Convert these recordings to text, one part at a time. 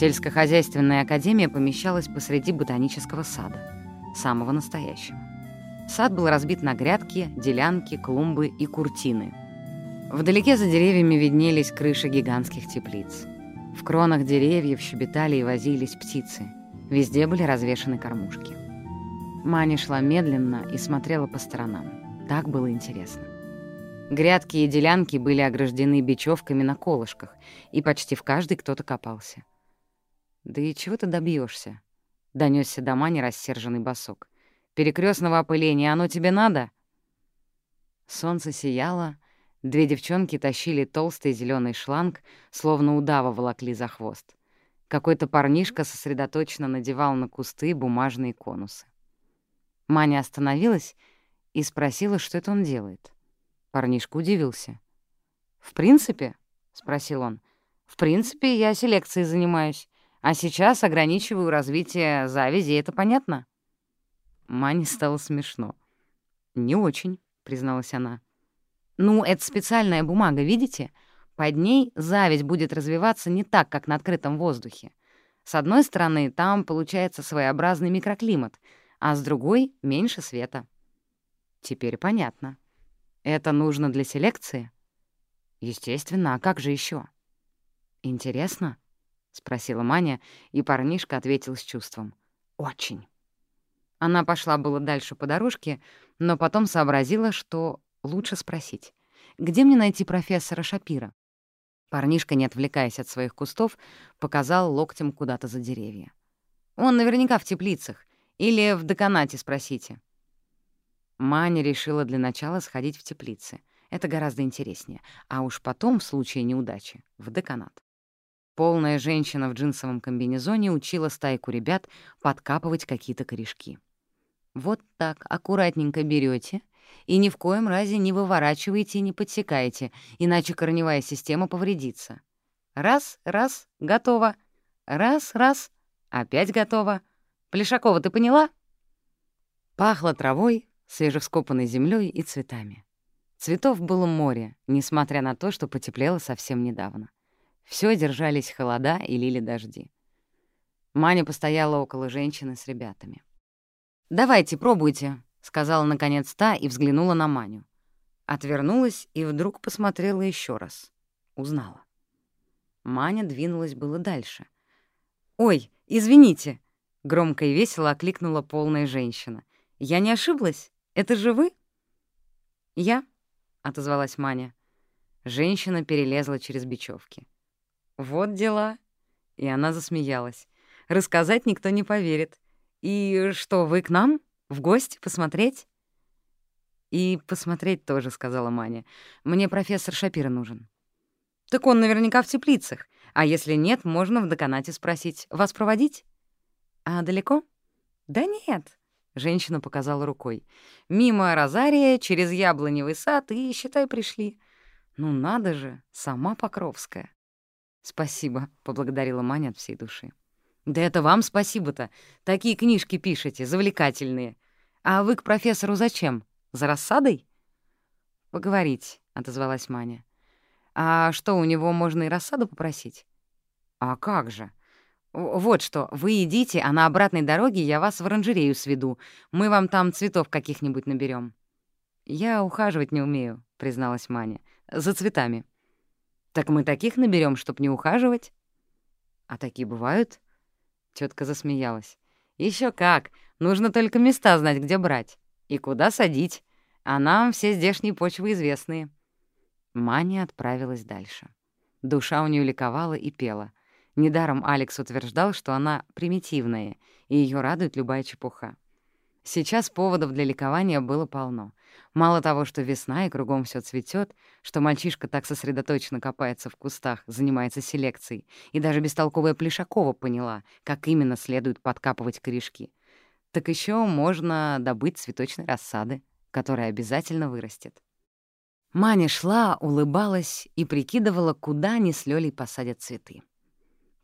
Сельскохозяйственная академия помещалась посреди ботанического сада, самого настоящего. Сад был разбит на грядки, делянки, клумбы и куртины. Вдалеке за деревьями виднелись крыши гигантских теплиц. В кронах деревьев щебетали и возились птицы. Везде были развешаны кормушки. Маня шла медленно и смотрела по сторонам. Так было интересно. Грядки и делянки были ограждены бечевками на колышках, и почти в каждой кто-то копался. «Да и чего ты добьешься? донесся до Мани рассерженный босок. Перекрестного опыления оно тебе надо?» Солнце сияло, две девчонки тащили толстый зеленый шланг, словно удава волокли за хвост. Какой-то парнишка сосредоточенно надевал на кусты бумажные конусы. Маня остановилась и спросила, что это он делает. Парнишка удивился. «В принципе?» — спросил он. «В принципе, я селекцией занимаюсь, а сейчас ограничиваю развитие завязи, это понятно?» Мане стало смешно. «Не очень», — призналась она. «Ну, это специальная бумага, видите? Под ней зависть будет развиваться не так, как на открытом воздухе. С одной стороны, там получается своеобразный микроклимат, а с другой — меньше света». «Теперь понятно», это нужно для селекции? Естественно, а как же еще? Интересно? Спросила Маня, и парнишка ответил с чувством. Очень. Она пошла было дальше по дорожке, но потом сообразила, что лучше спросить. «Где мне найти профессора Шапира?» Парнишка, не отвлекаясь от своих кустов, показал локтем куда-то за деревья. «Он наверняка в теплицах. Или в деканате спросите». Маня решила для начала сходить в теплицы. Это гораздо интереснее. А уж потом, в случае неудачи, в деканат. Полная женщина в джинсовом комбинезоне учила стайку ребят подкапывать какие-то корешки. Вот так, аккуратненько берете и ни в коем разе не выворачиваете и не подсекаете, иначе корневая система повредится. Раз, раз, готово. Раз, раз, опять готово. Плешакова, ты поняла? Пахло травой, свежевскопанной землей и цветами. Цветов было море, несмотря на то, что потеплело совсем недавно. Все держались холода и лили дожди. Маня постояла около женщины с ребятами. «Давайте, пробуйте», — сказала наконец та и взглянула на Маню. Отвернулась и вдруг посмотрела еще раз. Узнала. Маня двинулась было дальше. «Ой, извините!» — громко и весело окликнула полная женщина. «Я не ошиблась?» Это же вы?» «Я», — отозвалась Маня. Женщина перелезла через бечевки. «Вот дела». И она засмеялась. «Рассказать никто не поверит. И что, вы к нам? В гости? Посмотреть?» «И посмотреть тоже», — сказала Маня. «Мне профессор Шапира нужен». «Так он наверняка в теплицах. А если нет, можно в деканате спросить. Вас проводить?» «А далеко?» «Да нет», Женщина показала рукой. «Мимо Розария, через яблоневый сад и, считай, пришли. Ну надо же, сама Покровская». «Спасибо», — поблагодарила Маня от всей души. «Да это вам спасибо-то. Такие книжки пишете, завлекательные. А вы к профессору зачем? За рассадой?» «Поговорить», — отозвалась Маня. «А что, у него можно и рассаду попросить?» «А как же? «Вот что, вы идите, а на обратной дороге я вас в оранжерею сведу. Мы вам там цветов каких-нибудь наберем. «Я ухаживать не умею», — призналась Маня. «За цветами». «Так мы таких наберем, чтоб не ухаживать?» «А такие бывают?» Тетка засмеялась. Еще как! Нужно только места знать, где брать. И куда садить. А нам все здешние почвы известные». Маня отправилась дальше. Душа у нее ликовала и пела — Недаром Алекс утверждал, что она примитивная, и ее радует любая чепуха. Сейчас поводов для ликования было полно. Мало того, что весна и кругом все цветет, что мальчишка так сосредоточенно копается в кустах, занимается селекцией, и даже бестолковая Плешакова поняла, как именно следует подкапывать корешки. Так еще можно добыть цветочной рассады, которая обязательно вырастет. Маня шла, улыбалась и прикидывала, куда они с Лёлей посадят цветы.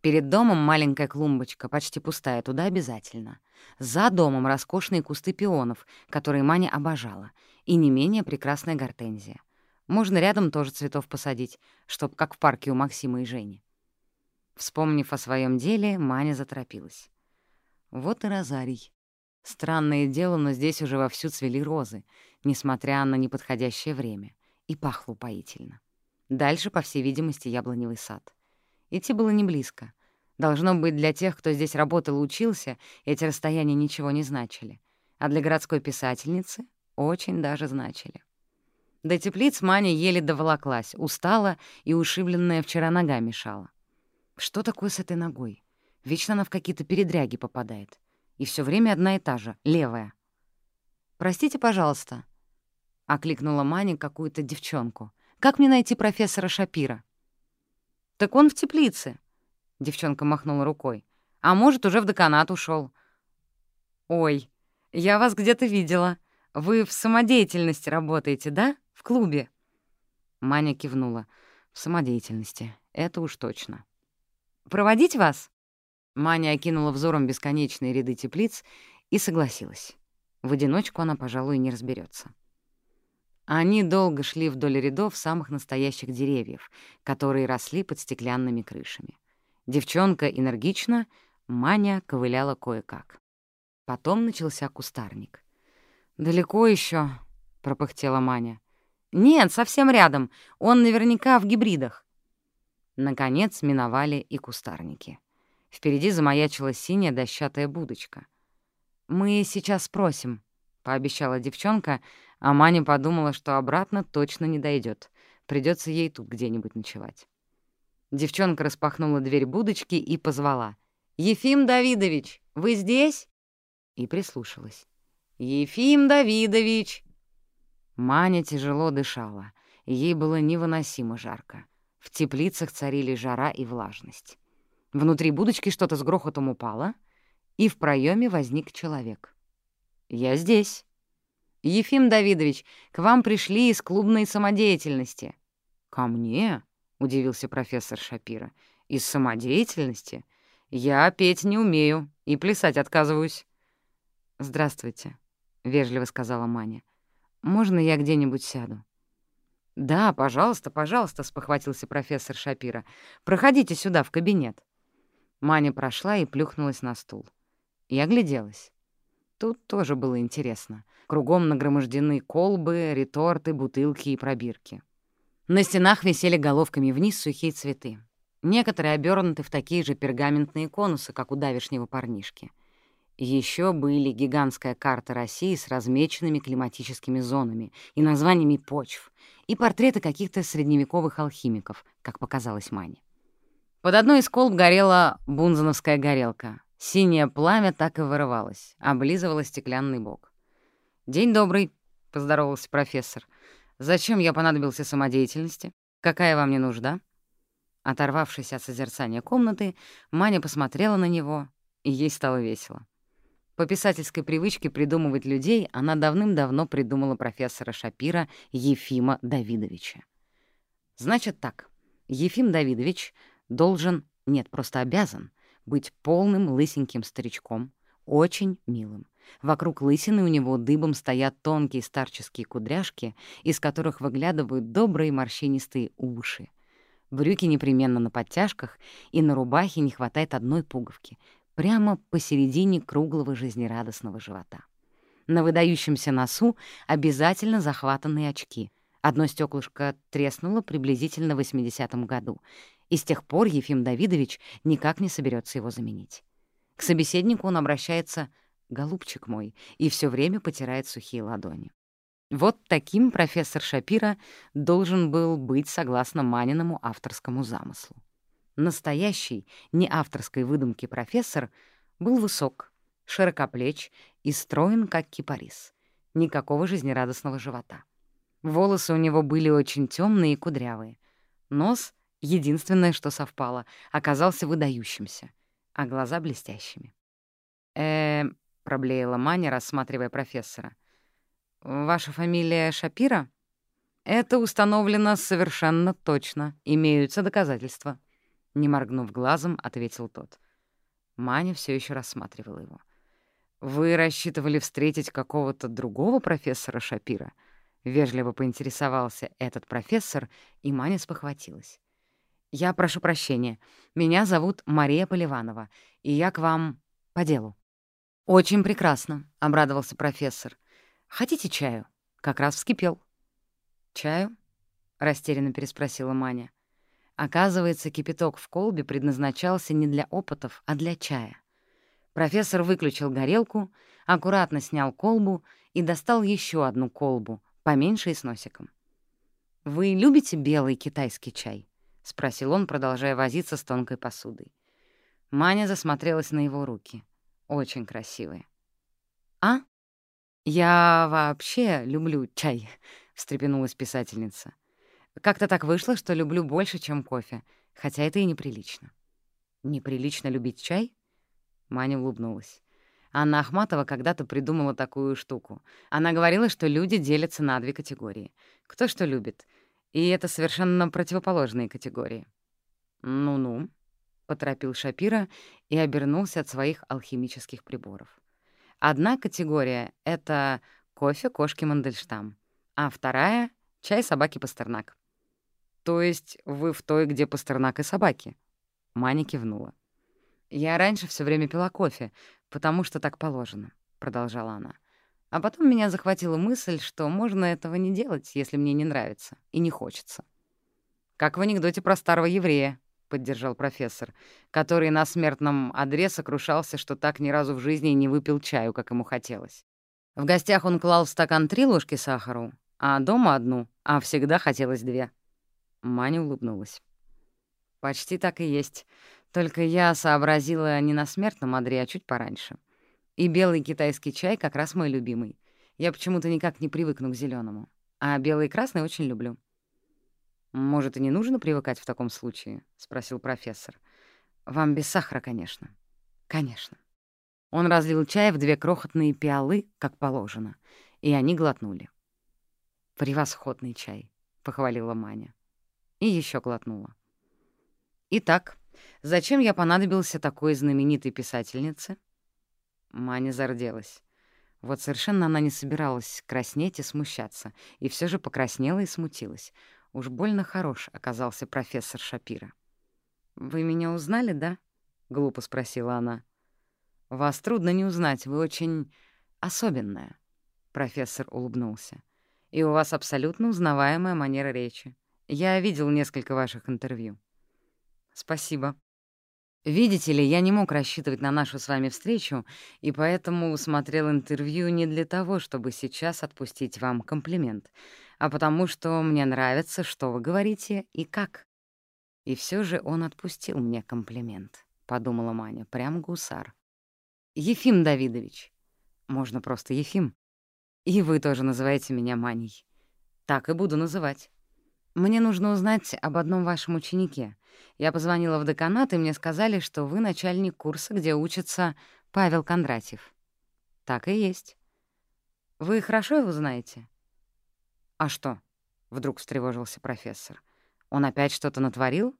Перед домом маленькая клумбочка, почти пустая, туда обязательно. За домом роскошные кусты пионов, которые Маня обожала, и не менее прекрасная гортензия. Можно рядом тоже цветов посадить, чтоб как в парке у Максима и Жени. Вспомнив о своем деле, Маня заторопилась. Вот и розарий. Странное дело, но здесь уже вовсю цвели розы, несмотря на неподходящее время, и пахло упоительно. Дальше, по всей видимости, яблоневый сад. Идти было не близко. Должно быть, для тех, кто здесь работал и учился, эти расстояния ничего не значили. А для городской писательницы очень даже значили. До теплиц Маня еле доволоклась, устала и ушибленная вчера нога мешала. Что такое с этой ногой? Вечно она в какие-то передряги попадает. И все время одна и та же, левая. «Простите, пожалуйста», — окликнула Маня какую-то девчонку. «Как мне найти профессора Шапира?» «Так он в теплице», — девчонка махнула рукой. «А может, уже в деканат ушел. «Ой, я вас где-то видела. Вы в самодеятельности работаете, да? В клубе?» Маня кивнула. «В самодеятельности. Это уж точно». «Проводить вас?» Маня окинула взором бесконечные ряды теплиц и согласилась. В одиночку она, пожалуй, не разберется. Они долго шли вдоль рядов самых настоящих деревьев, которые росли под стеклянными крышами. Девчонка энергично, Маня ковыляла кое-как. Потом начался кустарник. «Далеко еще, пропыхтела Маня. «Нет, совсем рядом. Он наверняка в гибридах». Наконец миновали и кустарники. Впереди замаячила синяя дощатая будочка. «Мы сейчас спросим», — пообещала девчонка, а Маня подумала, что обратно точно не дойдет. Придется ей тут где-нибудь ночевать. Девчонка распахнула дверь будочки и позвала. «Ефим Давидович, вы здесь?» И прислушалась. «Ефим Давидович!» Маня тяжело дышала, ей было невыносимо жарко. В теплицах царили жара и влажность. Внутри будочки что-то с грохотом упало, и в проеме возник человек. «Я здесь». «Ефим Давидович, к вам пришли из клубной самодеятельности». «Ко мне?» — удивился профессор Шапира. «Из самодеятельности? Я петь не умею и плясать отказываюсь». «Здравствуйте», — вежливо сказала Маня. «Можно я где-нибудь сяду?» «Да, пожалуйста, пожалуйста», — спохватился профессор Шапира. «Проходите сюда, в кабинет». Маня прошла и плюхнулась на стул. И огляделась. Тут тоже было интересно. Кругом нагромождены колбы, реторты, бутылки и пробирки. На стенах висели головками вниз сухие цветы. Некоторые обернуты в такие же пергаментные конусы, как у давешнего парнишки. Еще были гигантская карта России с размеченными климатическими зонами и названиями почв, и портреты каких-то средневековых алхимиков, как показалось Мане. Под одной из колб горела бунзановская горелка. Синее пламя так и вырывалось, облизывало стеклянный бок. «День добрый», — поздоровался профессор. «Зачем я понадобился самодеятельности? Какая вам не нужда?» Оторвавшись от созерцания комнаты, Маня посмотрела на него, и ей стало весело. По писательской привычке придумывать людей она давным-давно придумала профессора Шапира Ефима Давидовича. Значит так, Ефим Давидович должен, нет, просто обязан, быть полным лысеньким старичком, очень милым. Вокруг лысины у него дыбом стоят тонкие старческие кудряшки, из которых выглядывают добрые морщинистые уши. Брюки непременно на подтяжках, и на рубахе не хватает одной пуговки, прямо посередине круглого жизнерадостного живота. На выдающемся носу обязательно захватанные очки. Одно стеклышко треснуло приблизительно в 80-м году, и с тех пор Ефим Давидович никак не соберется его заменить. К собеседнику он обращается «голубчик мой» и все время потирает сухие ладони. Вот таким профессор Шапира должен был быть согласно Маниному авторскому замыслу. Настоящий, не авторской выдумки профессор был высок, широкоплеч и строен, как кипарис. Никакого жизнерадостного живота. Волосы у него были очень темные и кудрявые. Нос, единственное, что совпало, оказался выдающимся, а глаза блестящими. э проблеяла Маня, рассматривая профессора. «Ваша фамилия Шапира?» «Это установлено совершенно точно. Имеются доказательства». Не моргнув глазом, ответил тот. Маня все еще рассматривала его. «Вы рассчитывали встретить какого-то другого профессора Шапира?» Вежливо поинтересовался этот профессор, и Маня спохватилась. «Я прошу прощения. Меня зовут Мария Поливанова, и я к вам по делу». «Очень прекрасно», — обрадовался профессор. «Хотите чаю? Как раз вскипел». «Чаю?» — растерянно переспросила Маня. Оказывается, кипяток в колбе предназначался не для опытов, а для чая. Профессор выключил горелку, аккуратно снял колбу и достал еще одну колбу, поменьше и с носиком. «Вы любите белый китайский чай?» — спросил он, продолжая возиться с тонкой посудой. Маня засмотрелась на его руки. Очень красивые. «А? Я вообще люблю чай», — встрепенулась писательница. «Как-то так вышло, что люблю больше, чем кофе, хотя это и неприлично». «Неприлично любить чай?» Маня улыбнулась. Анна Ахматова когда-то придумала такую штуку. Она говорила, что люди делятся на две категории. Кто что любит. И это совершенно противоположные категории. «Ну-ну», — поторопил Шапира и обернулся от своих алхимических приборов. «Одна категория — это кофе кошки Мандельштам, а вторая — чай собаки Пастернак». «То есть вы в той, где Пастернак и собаки?» Маня кивнула. «Я раньше все время пила кофе, потому что так положено», — продолжала она. А потом меня захватила мысль, что можно этого не делать, если мне не нравится и не хочется. «Как в анекдоте про старого еврея», — поддержал профессор, который на смертном одре сокрушался, что так ни разу в жизни не выпил чаю, как ему хотелось. В гостях он клал в стакан три ложки сахару, а дома одну, а всегда хотелось две. Маня улыбнулась. «Почти так и есть. Только я сообразила не на смертном одре, а чуть пораньше. И белый китайский чай как раз мой любимый. Я почему-то никак не привыкну к зеленому, А белый и красный очень люблю. «Может, и не нужно привыкать в таком случае?» — спросил профессор. «Вам без сахара, конечно». «Конечно». Он разлил чай в две крохотные пиалы, как положено, и они глотнули. «Превосходный чай», — похвалила Маня. И еще глотнула. «Итак, Зачем я понадобился такой знаменитой писательнице? Маня зарделась. Вот совершенно она не собиралась краснеть и смущаться, и все же покраснела и смутилась. Уж больно хорош оказался профессор Шапира. «Вы меня узнали, да?» — глупо спросила она. «Вас трудно не узнать, вы очень особенная», — профессор улыбнулся. «И у вас абсолютно узнаваемая манера речи. Я видел несколько ваших интервью». «Спасибо», Видите ли, я не мог рассчитывать на нашу с вами встречу, и поэтому смотрел интервью не для того, чтобы сейчас отпустить вам комплимент, а потому что мне нравится, что вы говорите и как. И все же он отпустил мне комплимент, — подумала Маня, прям гусар. Ефим Давидович. Можно просто Ефим. И вы тоже называете меня Маней. Так и буду называть. Мне нужно узнать об одном вашем ученике. Я позвонила в деканат, и мне сказали, что вы начальник курса, где учится Павел Кондратьев. Так и есть. Вы хорошо его знаете? А что? Вдруг встревожился профессор. Он опять что-то натворил?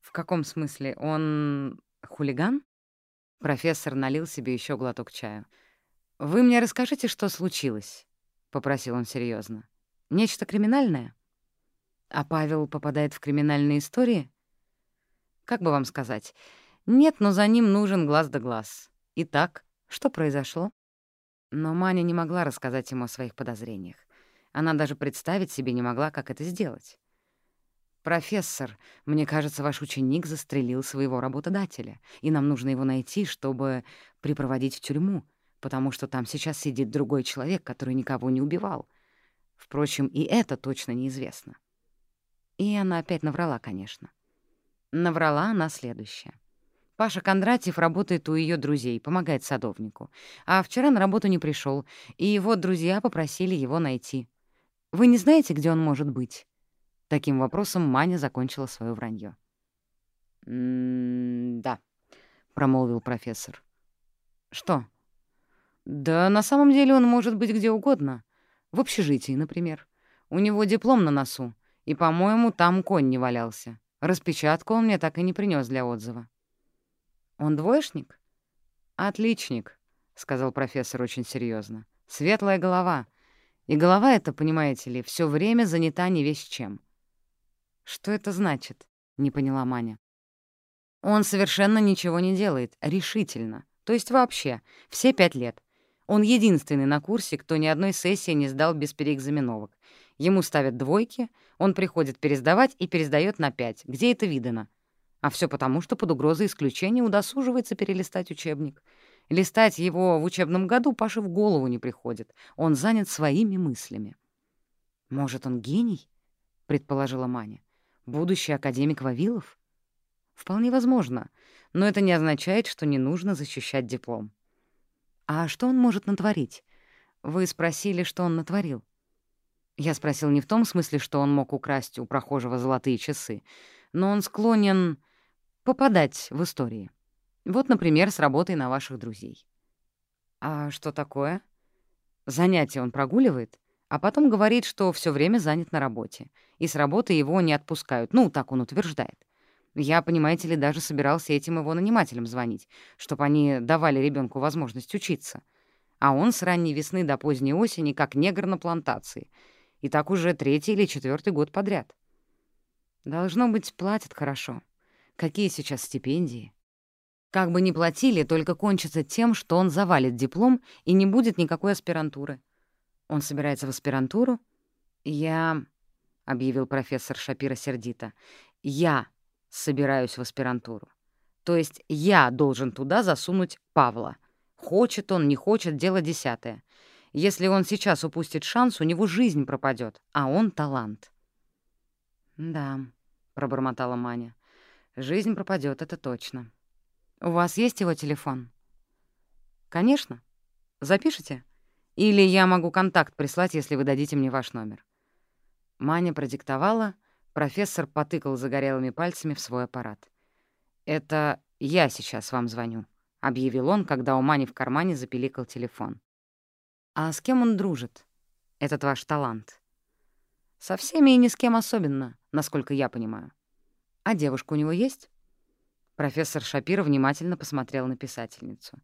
В каком смысле? Он хулиган? Профессор налил себе еще глоток чаю. «Вы мне расскажите, что случилось?» — попросил он серьезно. «Нечто криминальное?» А Павел попадает в криминальные истории? Как бы вам сказать? Нет, но за ним нужен глаз да глаз. Итак, что произошло? Но Маня не могла рассказать ему о своих подозрениях. Она даже представить себе не могла, как это сделать. «Профессор, мне кажется, ваш ученик застрелил своего работодателя, и нам нужно его найти, чтобы припроводить в тюрьму, потому что там сейчас сидит другой человек, который никого не убивал. Впрочем, и это точно неизвестно». И она опять наврала, конечно. Наврала она следующее. Паша Кондратьев работает у ее друзей, помогает садовнику. А вчера на работу не пришел, и его друзья попросили его найти. Вы не знаете, где он может быть? Таким вопросом Маня закончила свое вранье. «М-да», — промолвил профессор. «Что?» «Да на самом деле он может быть где угодно. В общежитии, например. У него диплом на носу. И, по-моему, там конь не валялся. Распечатку он мне так и не принес для отзыва. «Он двоечник?» «Отличник», — сказал профессор очень серьезно. «Светлая голова. И голова эта, понимаете ли, все время занята не весь чем». «Что это значит?» — не поняла Маня. Он совершенно ничего не делает, решительно. То есть вообще, все пять лет. Он единственный на курсе, кто ни одной сессии не сдал без переэкзаменовок. Ему ставят двойки, он приходит пересдавать и пересдает на пять. Где это видано? А все потому, что под угрозой исключения удосуживается перелистать учебник. Листать его в учебном году Паше в голову не приходит. Он занят своими мыслями. «Может, он гений?» — предположила Маня. «Будущий академик Вавилов?» «Вполне возможно, но это не означает, что не нужно защищать диплом». «А что он может натворить?» «Вы спросили, что он натворил». Я спросил не в том смысле, что он мог украсть у прохожего золотые часы, но он склонен попадать в истории. Вот, например, с работой на ваших друзей. А что такое? Занятия он прогуливает, а потом говорит, что все время занят на работе, и с работы его не отпускают. Ну, так он утверждает. Я, понимаете ли, даже собирался этим его нанимателям звонить, чтобы они давали ребенку возможность учиться. А он с ранней весны до поздней осени как негр на плантации. И так уже третий или четвертый год подряд. Должно быть, платят хорошо. Какие сейчас стипендии? Как бы ни платили, только кончится тем, что он завалит диплом и не будет никакой аспирантуры. Он собирается в аспирантуру? Я, — объявил профессор Шапира сердито, — я собираюсь в аспирантуру. То есть я должен туда засунуть Павла. Хочет он, не хочет, дело десятое. Если он сейчас упустит шанс, у него жизнь пропадет, а он — талант. «Да», — пробормотала Маня, — «жизнь пропадет, это точно». «У вас есть его телефон?» «Конечно. Запишите? Или я могу контакт прислать, если вы дадите мне ваш номер». Маня продиктовала, профессор потыкал загорелыми пальцами в свой аппарат. «Это я сейчас вам звоню», — объявил он, когда у Мани в кармане запиликал телефон. «А с кем он дружит, этот ваш талант?» «Со всеми и ни с кем особенно, насколько я понимаю. А девушка у него есть?» Профессор Шапира внимательно посмотрел на писательницу.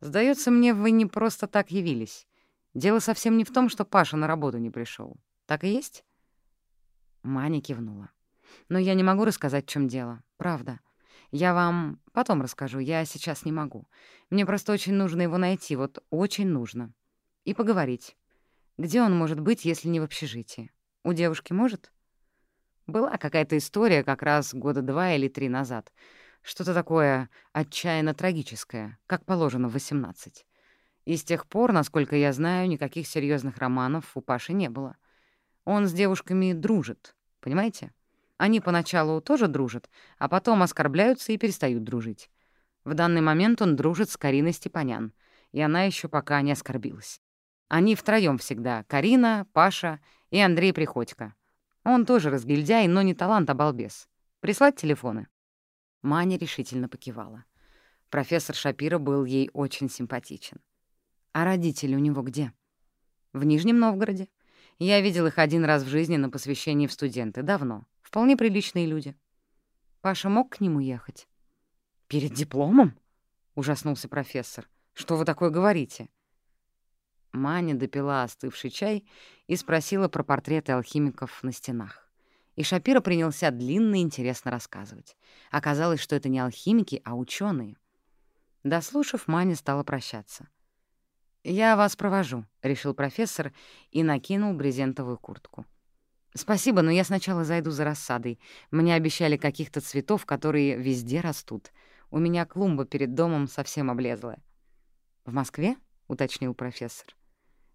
Сдается мне, вы не просто так явились. Дело совсем не в том, что Паша на работу не пришел. Так и есть?» Маня кивнула. «Но я не могу рассказать, в чем дело. Правда. Я вам потом расскажу, я сейчас не могу. Мне просто очень нужно его найти, вот очень нужно. И поговорить. Где он может быть, если не в общежитии? У девушки может?» Была какая-то история как раз года два или три назад — что-то такое отчаянно трагическое, как положено в 18. И с тех пор, насколько я знаю, никаких серьезных романов у Паши не было. Он с девушками дружит, понимаете? Они поначалу тоже дружат, а потом оскорбляются и перестают дружить. В данный момент он дружит с Кариной Степанян, и она еще пока не оскорбилась. Они втроем всегда — Карина, Паша и Андрей Приходько. Он тоже разгильдяй, но не талант, а балбес. Прислать телефоны? Маня решительно покивала. Профессор Шапира был ей очень симпатичен. «А родители у него где?» «В Нижнем Новгороде. Я видел их один раз в жизни на посвящении в студенты. Давно. Вполне приличные люди. Паша мог к нему ехать?» «Перед дипломом?» — ужаснулся профессор. «Что вы такое говорите?» Маня допила остывший чай и спросила про портреты алхимиков на стенах. И Шапира принялся длинно и интересно рассказывать. Оказалось, что это не алхимики, а ученые. Дослушав, Маня стала прощаться. «Я вас провожу», — решил профессор и накинул брезентовую куртку. «Спасибо, но я сначала зайду за рассадой. Мне обещали каких-то цветов, которые везде растут. У меня клумба перед домом совсем облезлая». «В Москве?» — уточнил профессор.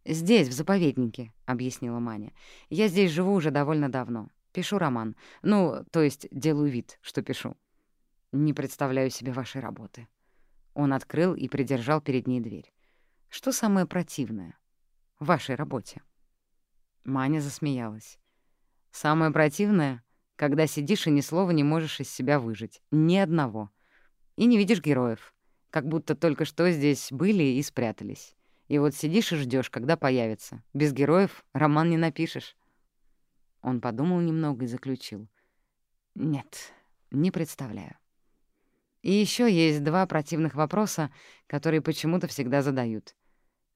«Здесь, в заповеднике», — объяснила Маня. «Я здесь живу уже довольно давно. Пишу роман. Ну, то есть делаю вид, что пишу. Не представляю себе вашей работы. Он открыл и придержал перед ней дверь. Что самое противное в вашей работе? Маня засмеялась. Самое противное, когда сидишь и ни слова не можешь из себя выжить. Ни одного. И не видишь героев. Как будто только что здесь были и спрятались. И вот сидишь и ждешь, когда появится. Без героев роман не напишешь. Он подумал немного и заключил. «Нет, не представляю». И еще есть два противных вопроса, которые почему-то всегда задают.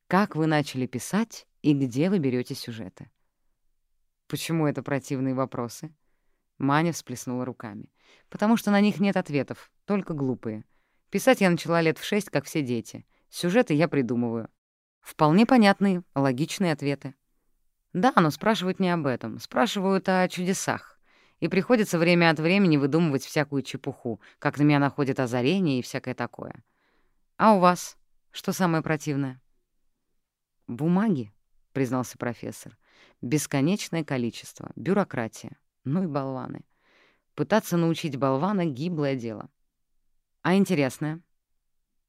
Как вы начали писать и где вы берете сюжеты? Почему это противные вопросы? Маня всплеснула руками. «Потому что на них нет ответов, только глупые. Писать я начала лет в шесть, как все дети. Сюжеты я придумываю. Вполне понятные, логичные ответы. Да, но спрашивают не об этом. Спрашивают о чудесах. И приходится время от времени выдумывать всякую чепуху, как на меня находит озарение и всякое такое. А у вас что самое противное? «Бумаги», — признался профессор. «Бесконечное количество. Бюрократия. Ну и болваны. Пытаться научить болвана — гиблое дело. А интересное?»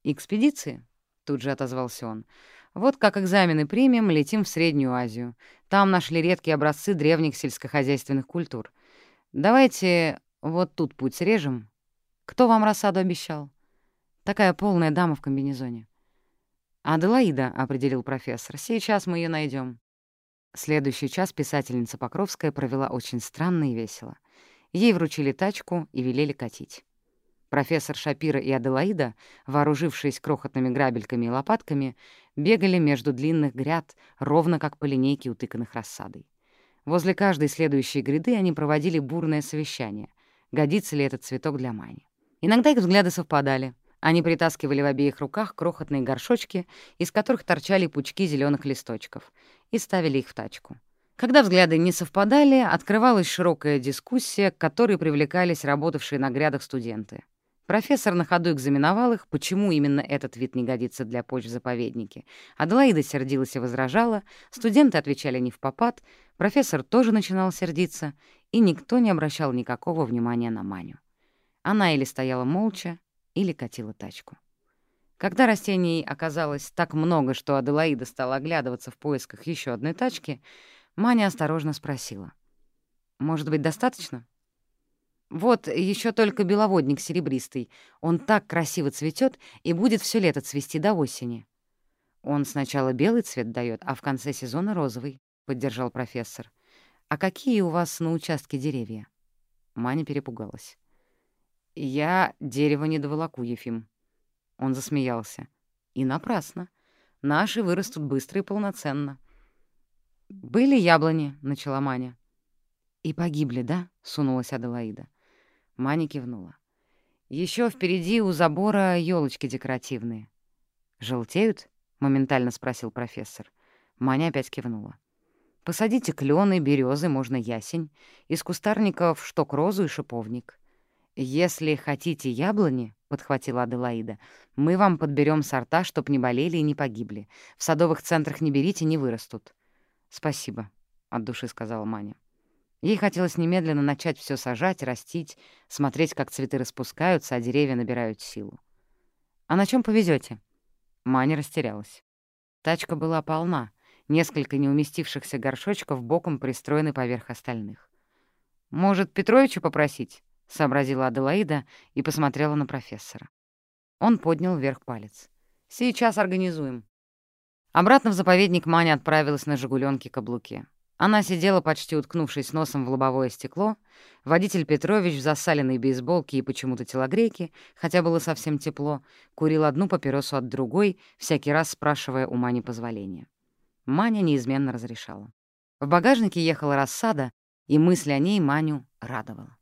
«Экспедиции?» — тут же отозвался он. Вот как экзамены примем, летим в Среднюю Азию. Там нашли редкие образцы древних сельскохозяйственных культур. Давайте вот тут путь срежем. Кто вам рассаду обещал? Такая полная дама в комбинезоне. «Аделаида», — определил профессор, — «сейчас мы ее найдем. Следующий час писательница Покровская провела очень странно и весело. Ей вручили тачку и велели катить. Профессор Шапира и Аделаида, вооружившись крохотными грабельками и лопатками, бегали между длинных гряд, ровно как по линейке, утыканных рассадой. Возле каждой следующей гряды они проводили бурное совещание, годится ли этот цветок для Мани. Иногда их взгляды совпадали. Они притаскивали в обеих руках крохотные горшочки, из которых торчали пучки зеленых листочков, и ставили их в тачку. Когда взгляды не совпадали, открывалась широкая дискуссия, к которой привлекались работавшие на грядах студенты. Профессор на ходу экзаменовал их, почему именно этот вид не годится для почв в заповеднике. Аделаида сердилась и возражала, студенты отвечали не в попад, профессор тоже начинал сердиться, и никто не обращал никакого внимания на Маню. Она или стояла молча, или катила тачку. Когда растений оказалось так много, что Аделаида стала оглядываться в поисках еще одной тачки, Маня осторожно спросила. «Может быть, достаточно?» Вот еще только беловодник серебристый. Он так красиво цветет и будет все лето цвести до осени. Он сначала белый цвет дает, а в конце сезона розовый, — поддержал профессор. А какие у вас на участке деревья? Маня перепугалась. Я дерево не доволоку, Ефим. Он засмеялся. И напрасно. Наши вырастут быстро и полноценно. «Были яблони», — начала Маня. «И погибли, да?» — сунулась Аделаида. Маня кивнула. Еще впереди у забора елочки декоративные. Желтеют? моментально спросил профессор. Маня опять кивнула. Посадите клены, березы, можно ясень. Из кустарников шток розу и шиповник. Если хотите яблони, — подхватила Аделаида, — мы вам подберем сорта, чтоб не болели и не погибли. В садовых центрах не берите, не вырастут. — Спасибо, — от души сказала Маня. Ей хотелось немедленно начать все сажать, растить, смотреть, как цветы распускаются, а деревья набирают силу. «А на чем повезете? Маня растерялась. Тачка была полна, несколько неуместившихся горшочков боком пристроены поверх остальных. «Может, Петровича попросить?» — сообразила Аделаида и посмотрела на профессора. Он поднял вверх палец. «Сейчас организуем». Обратно в заповедник Маня отправилась на «Жигулёнке» каблуке. Она сидела, почти уткнувшись носом в лобовое стекло. Водитель Петрович в засаленной бейсболке и почему-то телогрейке, хотя было совсем тепло, курил одну папиросу от другой, всякий раз спрашивая у Мани позволения. Маня неизменно разрешала. В багажнике ехала рассада, и мысль о ней Маню радовала.